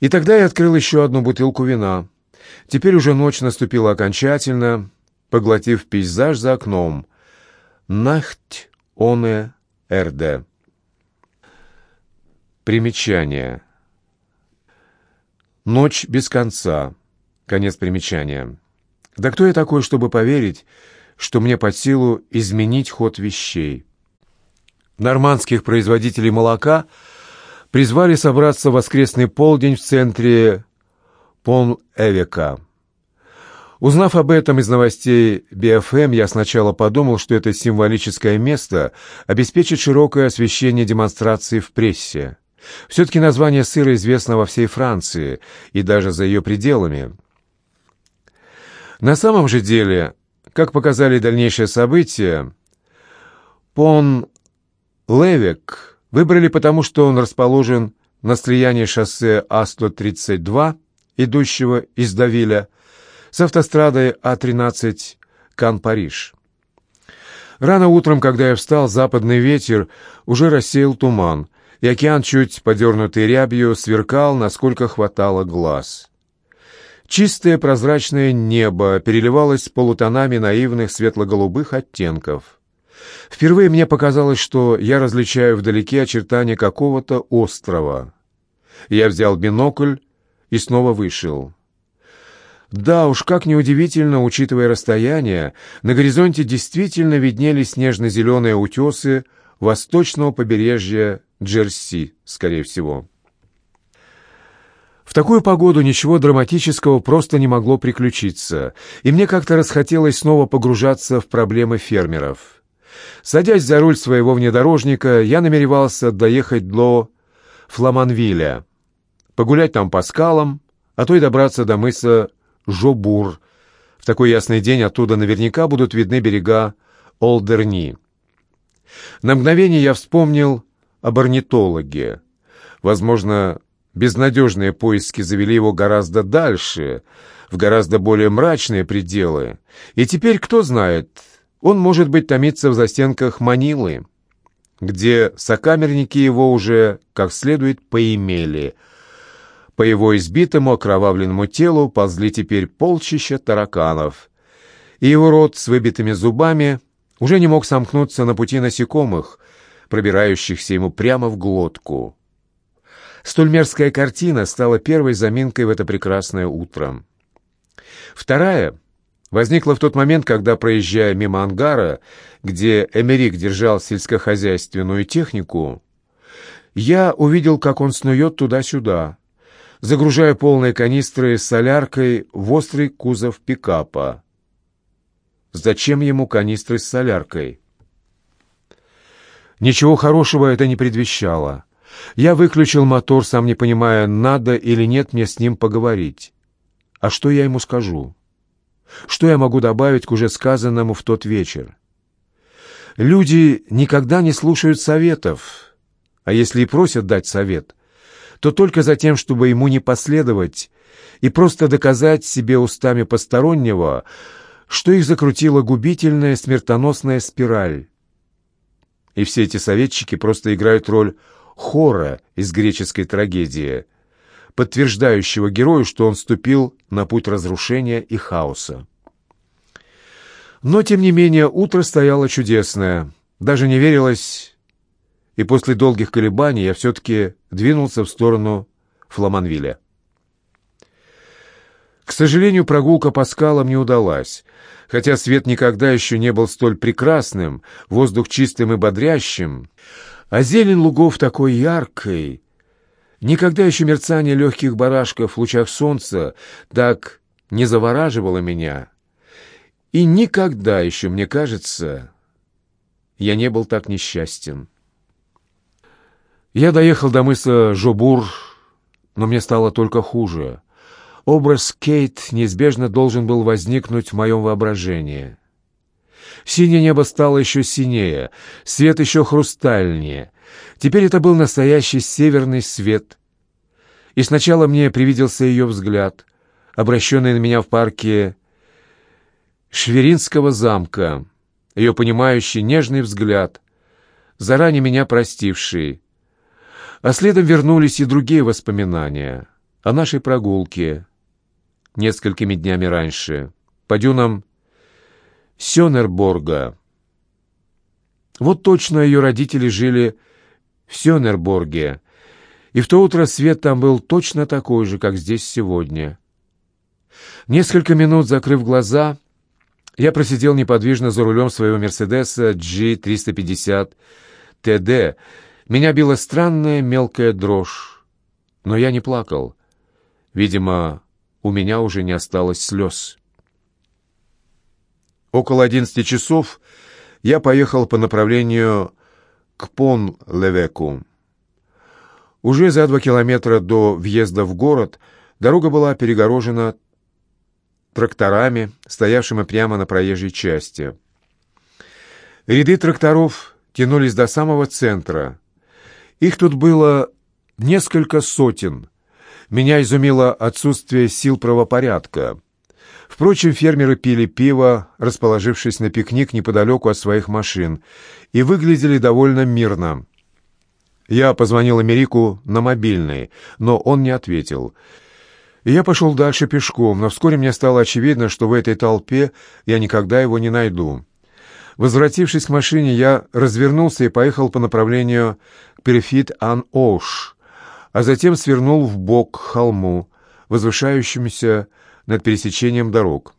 И тогда я открыл еще одну бутылку вина. Теперь уже ночь наступила окончательно, поглотив пейзаж за окном. Нахть оне эрде. Примечание. Ночь без конца. Конец примечания. Да кто я такой, чтобы поверить, что мне под силу изменить ход вещей? Нормандских производителей молока призвали собраться в воскресный полдень в центре Пон-Эвека. Узнав об этом из новостей BFM, я сначала подумал, что это символическое место обеспечит широкое освещение демонстрации в прессе. Все-таки название сыра известно во всей Франции и даже за ее пределами. На самом же деле, как показали дальнейшие события, Пон Левек выбрали потому, что он расположен на слиянии шоссе А-132, идущего из Давиля, с автострадой А-13 Кан-Париж. Рано утром, когда я встал, западный ветер уже рассеял туман, и океан, чуть подернутый рябью, сверкал, насколько хватало глаз. Чистое прозрачное небо переливалось полутонами наивных светло-голубых оттенков. Впервые мне показалось, что я различаю вдалеке очертания какого-то острова. Я взял бинокль и снова вышел. Да уж, как неудивительно, учитывая расстояние, на горизонте действительно виднелись снежно-зеленые утесы восточного побережья Джерси, скорее всего. В такую погоду ничего драматического просто не могло приключиться, и мне как-то расхотелось снова погружаться в проблемы фермеров. Садясь за руль своего внедорожника, я намеревался доехать до Фламанвиля, погулять там по скалам, а то и добраться до мыса Жобур. В такой ясный день оттуда наверняка будут видны берега Олдерни. На мгновение я вспомнил об орнитологе. Возможно, безнадежные поиски завели его гораздо дальше, в гораздо более мрачные пределы. И теперь, кто знает, он, может быть, томится в застенках Манилы, где сокамерники его уже как следует поимели. По его избитому окровавленному телу ползли теперь полчища тараканов, и его рот с выбитыми зубами уже не мог сомкнуться на пути насекомых, пробирающихся ему прямо в глотку. Столь мерзкая картина стала первой заминкой в это прекрасное утро. Вторая — возникла в тот момент, когда, проезжая мимо ангара, где Эмерик держал сельскохозяйственную технику, я увидел, как он снует туда-сюда, загружая полные канистры с соляркой в острый кузов пикапа. Зачем ему канистры с соляркой? Ничего хорошего это не предвещало. Я выключил мотор, сам не понимая, надо или нет мне с ним поговорить. А что я ему скажу? Что я могу добавить к уже сказанному в тот вечер? Люди никогда не слушают советов, а если и просят дать совет, то только за тем, чтобы ему не последовать и просто доказать себе устами постороннего, что их закрутила губительная смертоносная спираль. И все эти советчики просто играют роль хора из греческой трагедии – подтверждающего герою, что он ступил на путь разрушения и хаоса. Но, тем не менее, утро стояло чудесное. Даже не верилось, и после долгих колебаний я все-таки двинулся в сторону Фламанвиля. К сожалению, прогулка по скалам не удалась. Хотя свет никогда еще не был столь прекрасным, воздух чистым и бодрящим, а зелень лугов такой яркой, Никогда еще мерцание легких барашков в лучах солнца так не завораживало меня. И никогда еще, мне кажется, я не был так несчастен. Я доехал до мыса Жобур, но мне стало только хуже. Образ Кейт неизбежно должен был возникнуть в моем воображении. Синее небо стало еще синее, свет еще хрустальнее — Теперь это был настоящий северный свет. И сначала мне привиделся ее взгляд, обращенный на меня в парке Шверинского замка, ее понимающий нежный взгляд, заранее меня простивший. А следом вернулись и другие воспоминания. о нашей прогулке несколькими днями раньше по дюнам Сёнерборга. Вот точно ее родители жили в Сёнерборге, и в то утро свет там был точно такой же, как здесь сегодня. Несколько минут, закрыв глаза, я просидел неподвижно за рулем своего «Мерседеса» G350 ТД. Меня била странная мелкая дрожь, но я не плакал. Видимо, у меня уже не осталось слез. Около одиннадцати часов я поехал по направлению к Пон-Левеку. Уже за два километра до въезда в город дорога была перегорожена тракторами, стоявшими прямо на проезжей части. Ряды тракторов тянулись до самого центра. Их тут было несколько сотен. Меня изумило отсутствие сил правопорядка. Впрочем, фермеры пили пиво, расположившись на пикник неподалеку от своих машин, и выглядели довольно мирно. Я позвонил Америку на мобильный, но он не ответил. Я пошел дальше пешком, но вскоре мне стало очевидно, что в этой толпе я никогда его не найду. Возвратившись к машине, я развернулся и поехал по направлению к Перфит-Ан-Ош, а затем свернул в бок к холму, возвышающемуся над пересечением дорог.